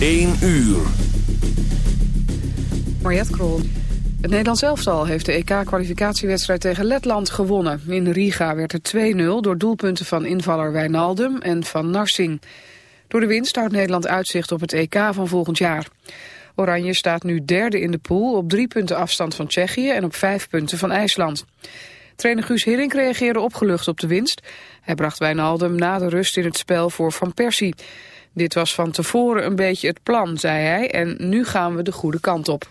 1 uur. Mariette Krol. Het Nederlands elftal heeft de EK-kwalificatiewedstrijd tegen Letland gewonnen. In Riga werd het 2-0 door doelpunten van invaller Wijnaldum en van Narsing. Door de winst houdt Nederland uitzicht op het EK van volgend jaar. Oranje staat nu derde in de pool op drie punten afstand van Tsjechië en op vijf punten van IJsland. Trainer Guus Hiddink reageerde opgelucht op de winst. Hij bracht Wijnaldum na de rust in het spel voor Van Persie. Dit was van tevoren een beetje het plan, zei hij, en nu gaan we de goede kant op.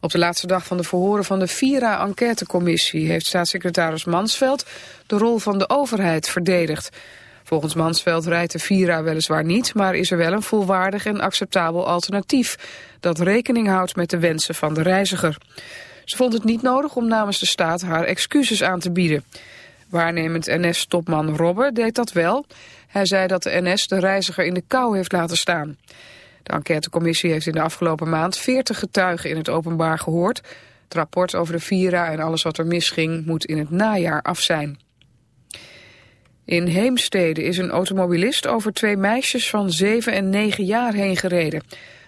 Op de laatste dag van de verhoren van de Vira-enquêtecommissie... heeft staatssecretaris Mansveld de rol van de overheid verdedigd. Volgens Mansveld rijdt de Vira weliswaar niet... maar is er wel een volwaardig en acceptabel alternatief... dat rekening houdt met de wensen van de reiziger. Ze vond het niet nodig om namens de staat haar excuses aan te bieden. Waarnemend NS-topman Robber deed dat wel. Hij zei dat de NS de reiziger in de kou heeft laten staan. De enquêtecommissie heeft in de afgelopen maand 40 getuigen in het openbaar gehoord. Het rapport over de Vira en alles wat er misging moet in het najaar af zijn. In Heemstede is een automobilist over twee meisjes van 7 en 9 jaar heen gereden.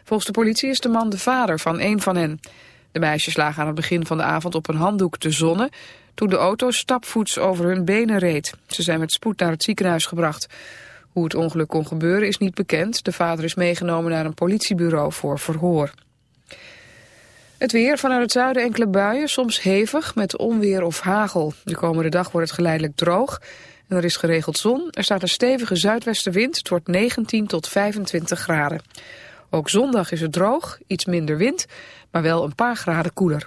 Volgens de politie is de man de vader van een van hen. De meisjes lagen aan het begin van de avond op een handdoek te zonnen... toen de auto stapvoets over hun benen reed. Ze zijn met spoed naar het ziekenhuis gebracht. Hoe het ongeluk kon gebeuren is niet bekend. De vader is meegenomen naar een politiebureau voor verhoor. Het weer vanuit het zuiden enkele buien, soms hevig met onweer of hagel. De komende dag wordt het geleidelijk droog en er is geregeld zon. Er staat een stevige zuidwestenwind, het wordt 19 tot 25 graden. Ook zondag is het droog, iets minder wind, maar wel een paar graden koeler.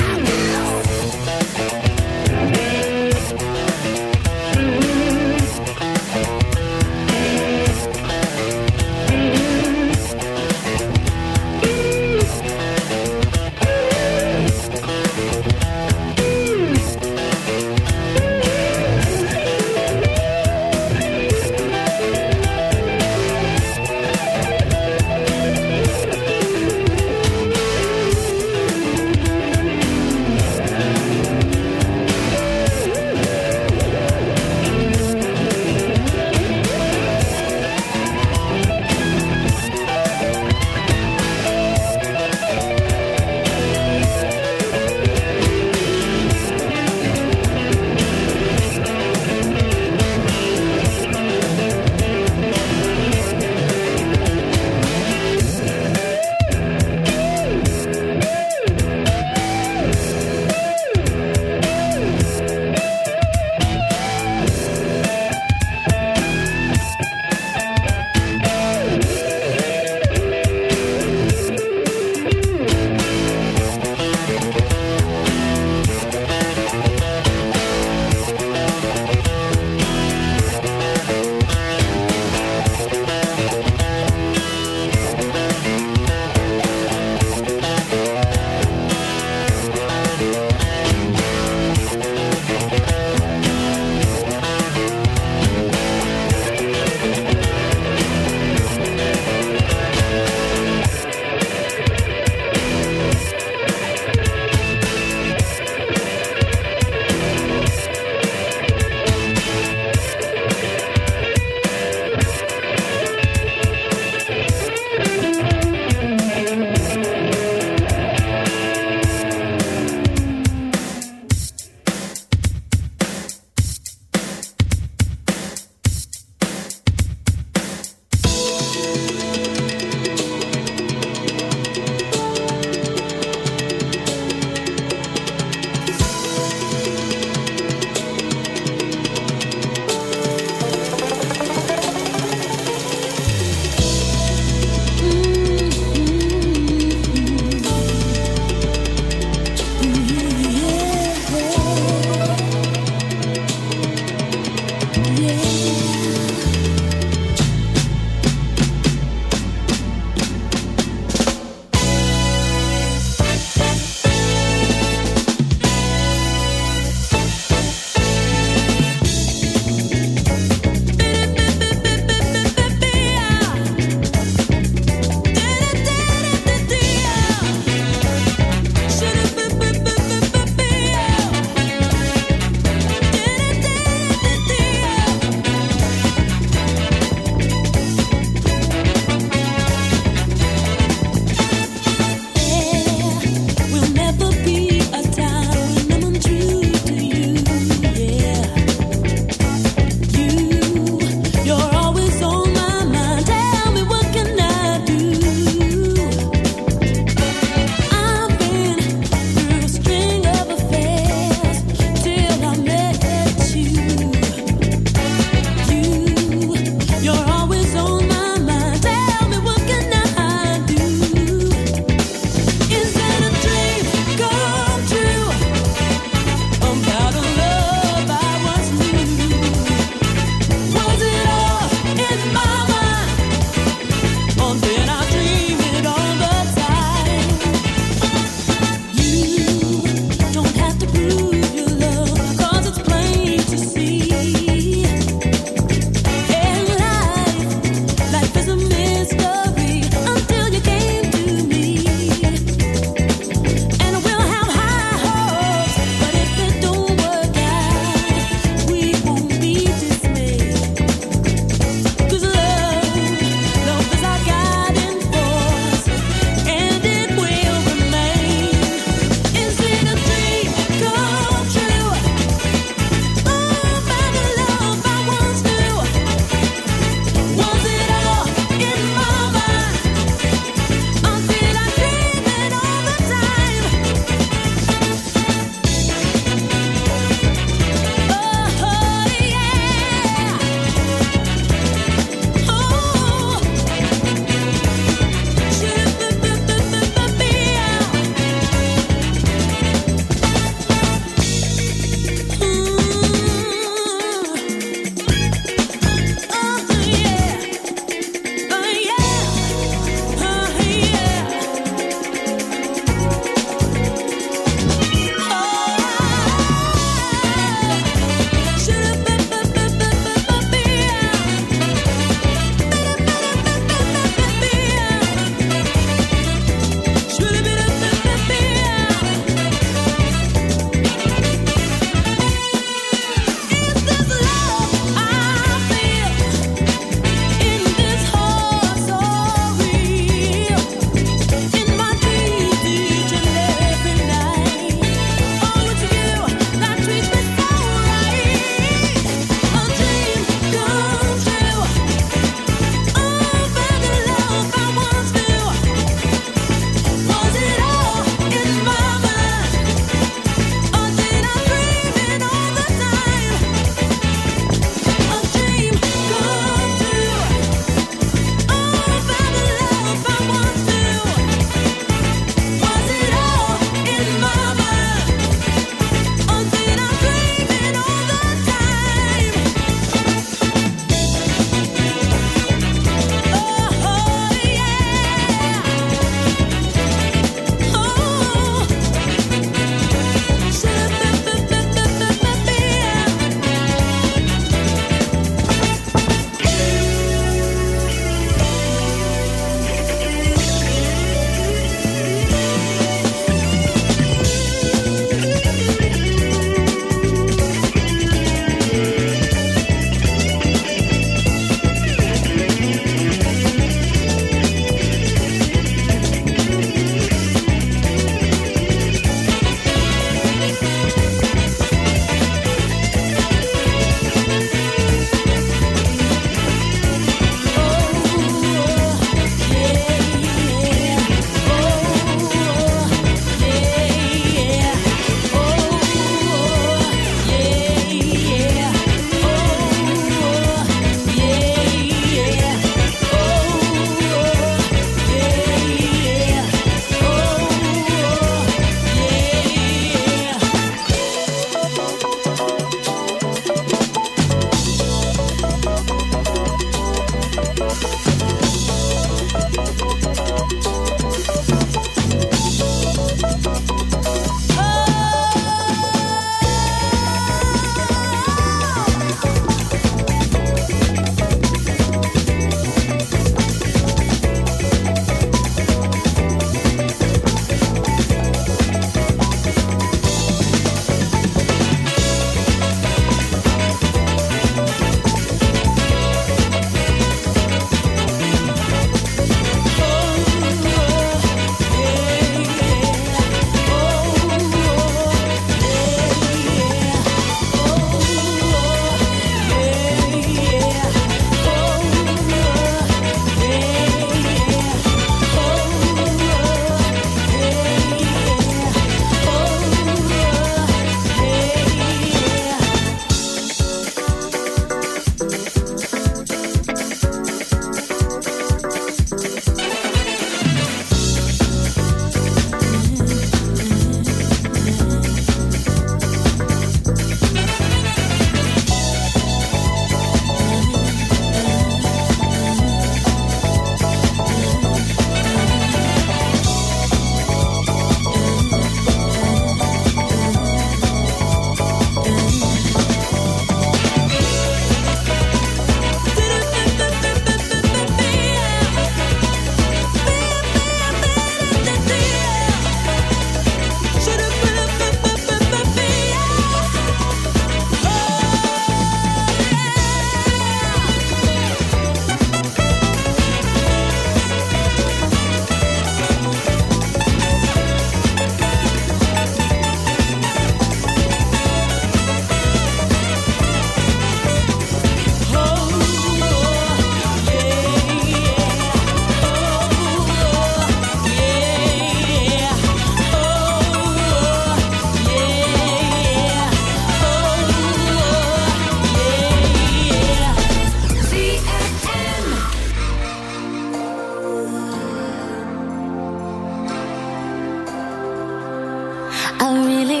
I really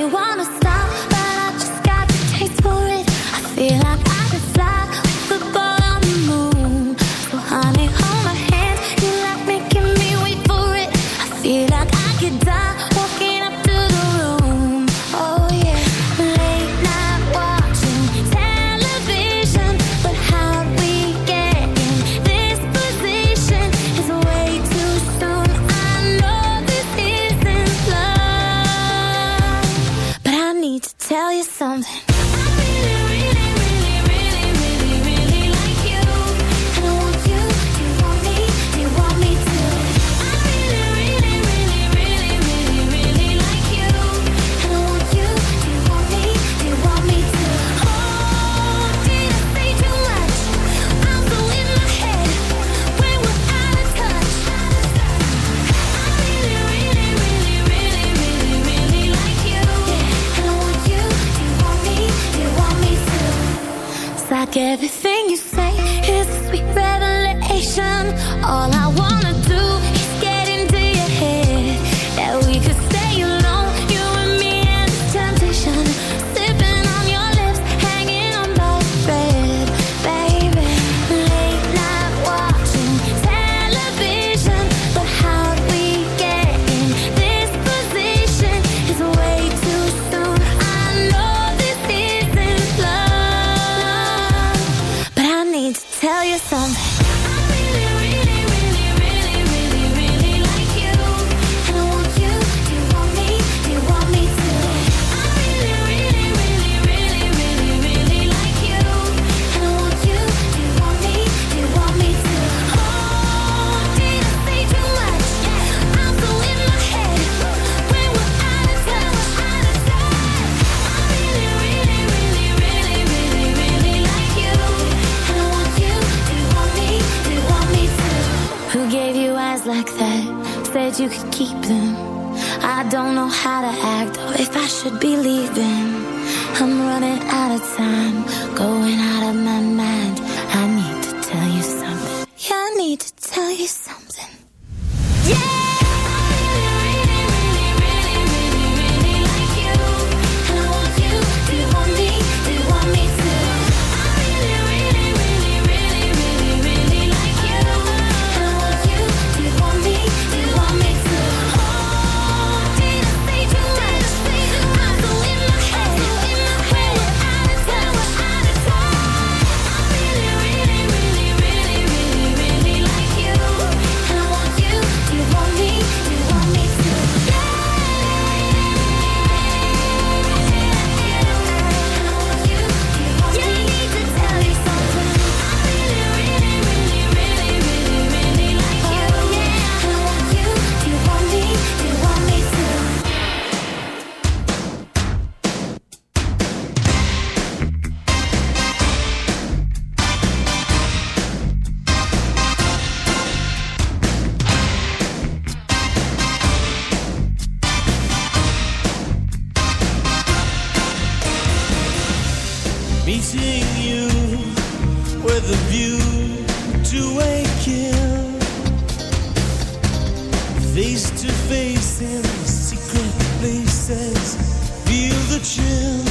To face in secret places, feel the chill.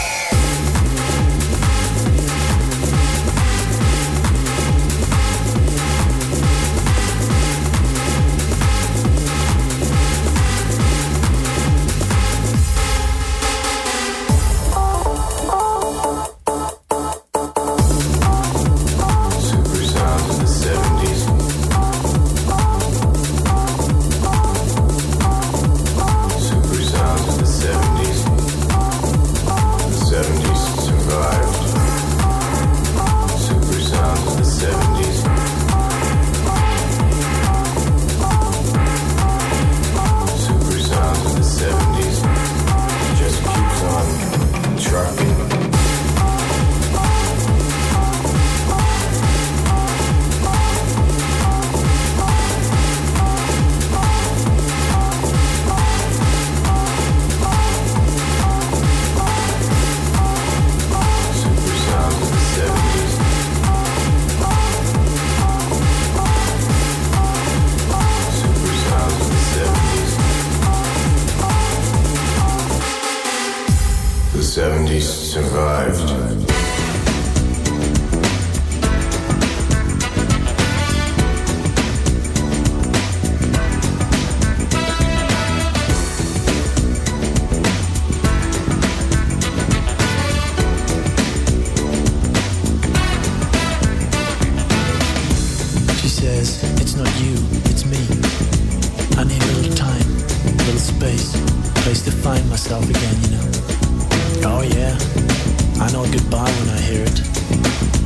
when I hear it.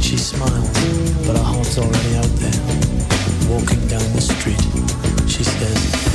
She smiles, but her heart's already out there. Walking down the street, she says,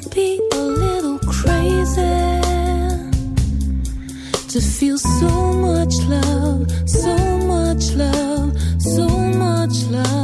be a little crazy to feel so much love, so much love, so much love.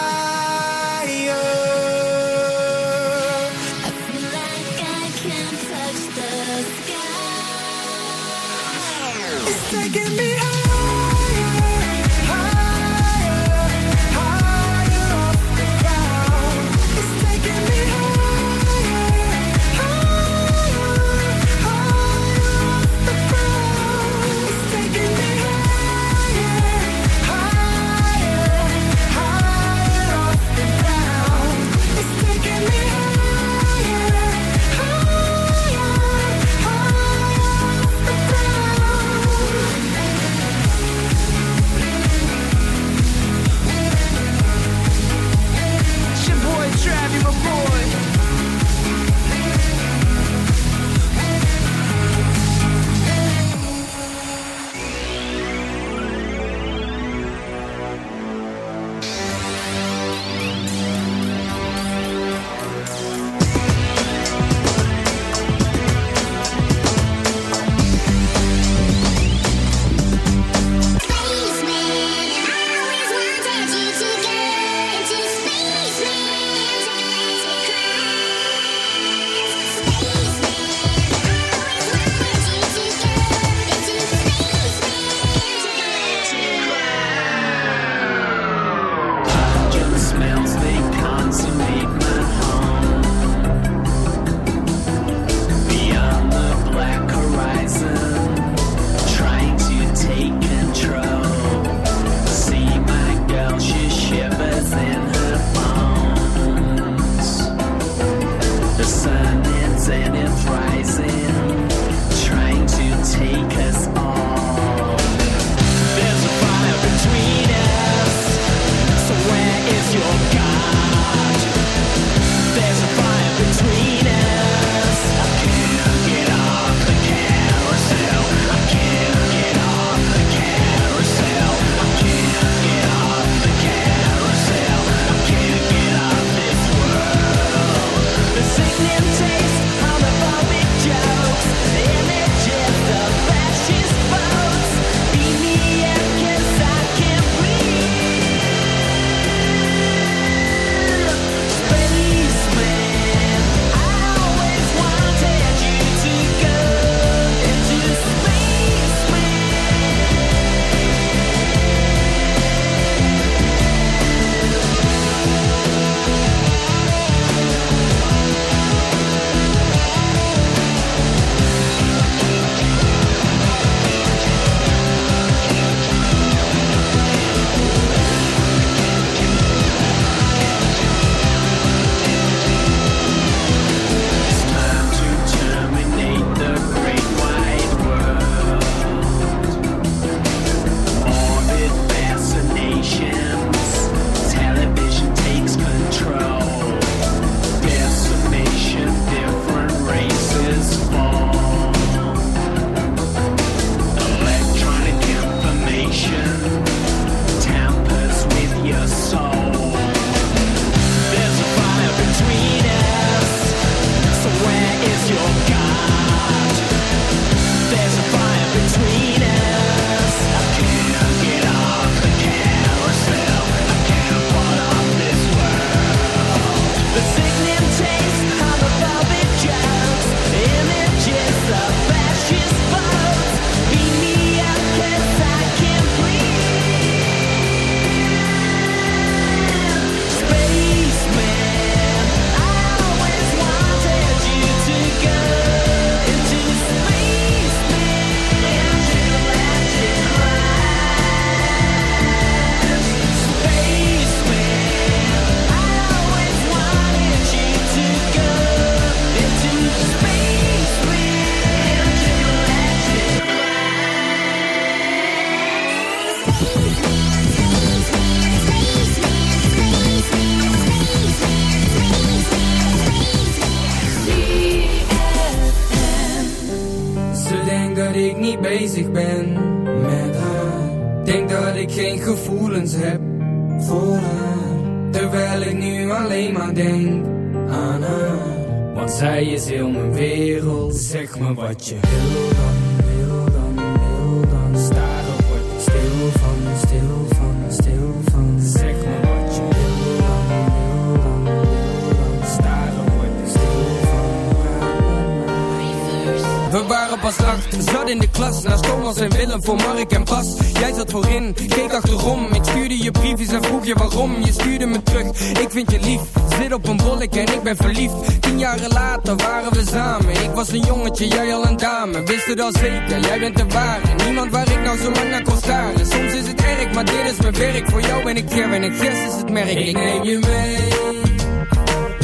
Zeker, jij bent de ware. Niemand waar ik nou zo lang naar kon staren. Soms is het erg, maar dit is mijn werk. Voor jou ben ik hier en ik gist is het merk. Ik neem je mee.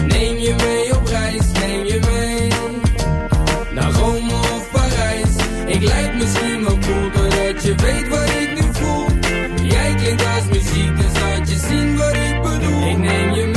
Neem je mee op reis, neem je mee naar Rome of Parijs. Ik lijk misschien wel cool, doordat je weet wat ik nu voel. Jij klinkt als muziek, dus laat je zien wat ik bedoel. Ik neem je mee,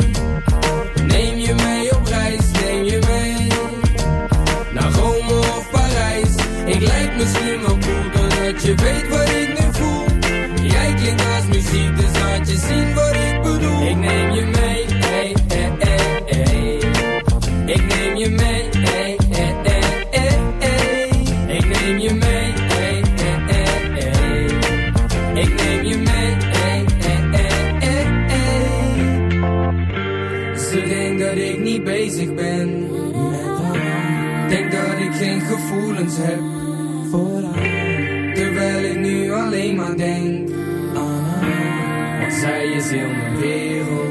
misschien wel cool Doordat je weet wat ik nu voel Jij klinkt als muziek, dus laat je zien wat ik bedoel Ik neem je mee, hey. Ik neem je mee, hey. Ik neem je mee, hey. Ik neem je mee, hey. Ze denkt dat ik niet bezig ben Denk dat ik geen gevoelens heb vooraan. Terwijl ik nu alleen maar denk wat zij is heel mijn wereld.